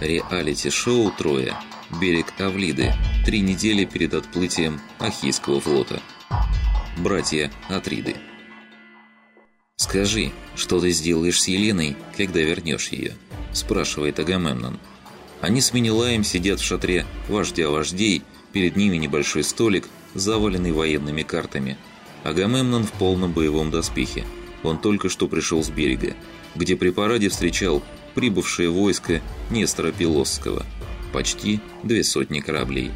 Реалити-шоу «Троя». Берег Авлиды. Три недели перед отплытием Ахийского флота. Братья Атриды. «Скажи, что ты сделаешь с Еленой, когда вернешь ее?» – спрашивает Агамемнон. Они с Менелаем сидят в шатре вождя вождей, перед ними небольшой столик, заваленный военными картами. Агамемнон в полном боевом доспехе. Он только что пришел с берега, где при параде встречал прибывшее войско Нестора Пилосского. Почти две сотни кораблей.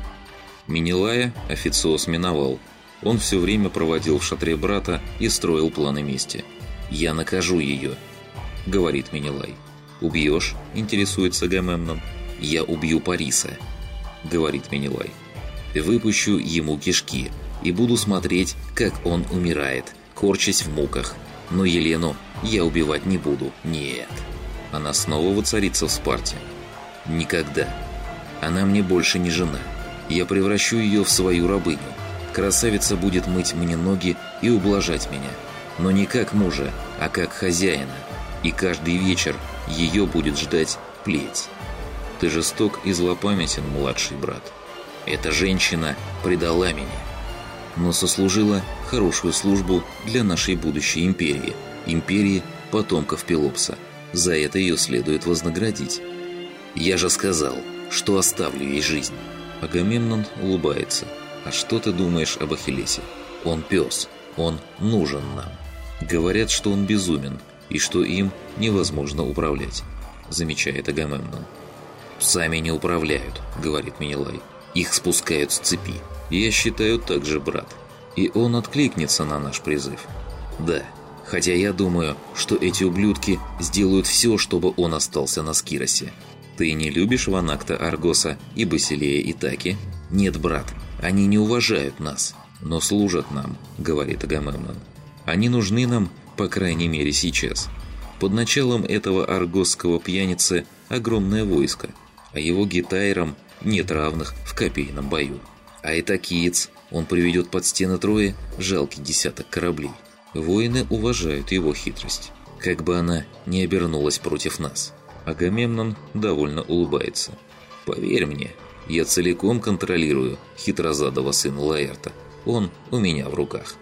Минилая официоз миновал. Он все время проводил в шатре брата и строил планы мести. «Я накажу ее», — говорит Минилай. «Убьешь?» – интересуется Агамемнон. «Я убью Париса», – говорит Минилай. «Выпущу ему кишки и буду смотреть, как он умирает, корчась в муках. Но Елену я убивать не буду, нет». Она снова воцарится в Спарте. Никогда. Она мне больше не жена. Я превращу ее в свою рабыню. Красавица будет мыть мне ноги и ублажать меня. Но не как мужа, а как хозяина. И каждый вечер ее будет ждать плеть. Ты жесток и злопамятен, младший брат. Эта женщина предала меня. Но сослужила хорошую службу для нашей будущей империи. Империи потомков Пелопса. За это ее следует вознаградить. Я же сказал, что оставлю ей жизнь. Агамемнон улыбается. А что ты думаешь об Ахиллесе? Он пес. Он нужен нам. Говорят, что он безумен, и что им невозможно управлять, замечает Агамемнон. «Сами не управляют», — говорит Минилай. «Их спускают с цепи. Я считаю так же, брат. И он откликнется на наш призыв. Да, Хотя я думаю, что эти ублюдки сделают все, чтобы он остался на Скиросе. Ты не любишь Ванакта Аргоса и Басилея Итаки? Нет, брат, они не уважают нас, но служат нам, говорит Агамемнон. Они нужны нам, по крайней мере, сейчас. Под началом этого аргосского пьяницы огромное войско, а его гитайрам нет равных в копейном бою. А Итакиец, он приведет под стены Трои жалкий десяток кораблей. Воины уважают его хитрость, как бы она не обернулась против нас. Агамемнон довольно улыбается. «Поверь мне, я целиком контролирую хитрозадого сына Лаэрта. Он у меня в руках».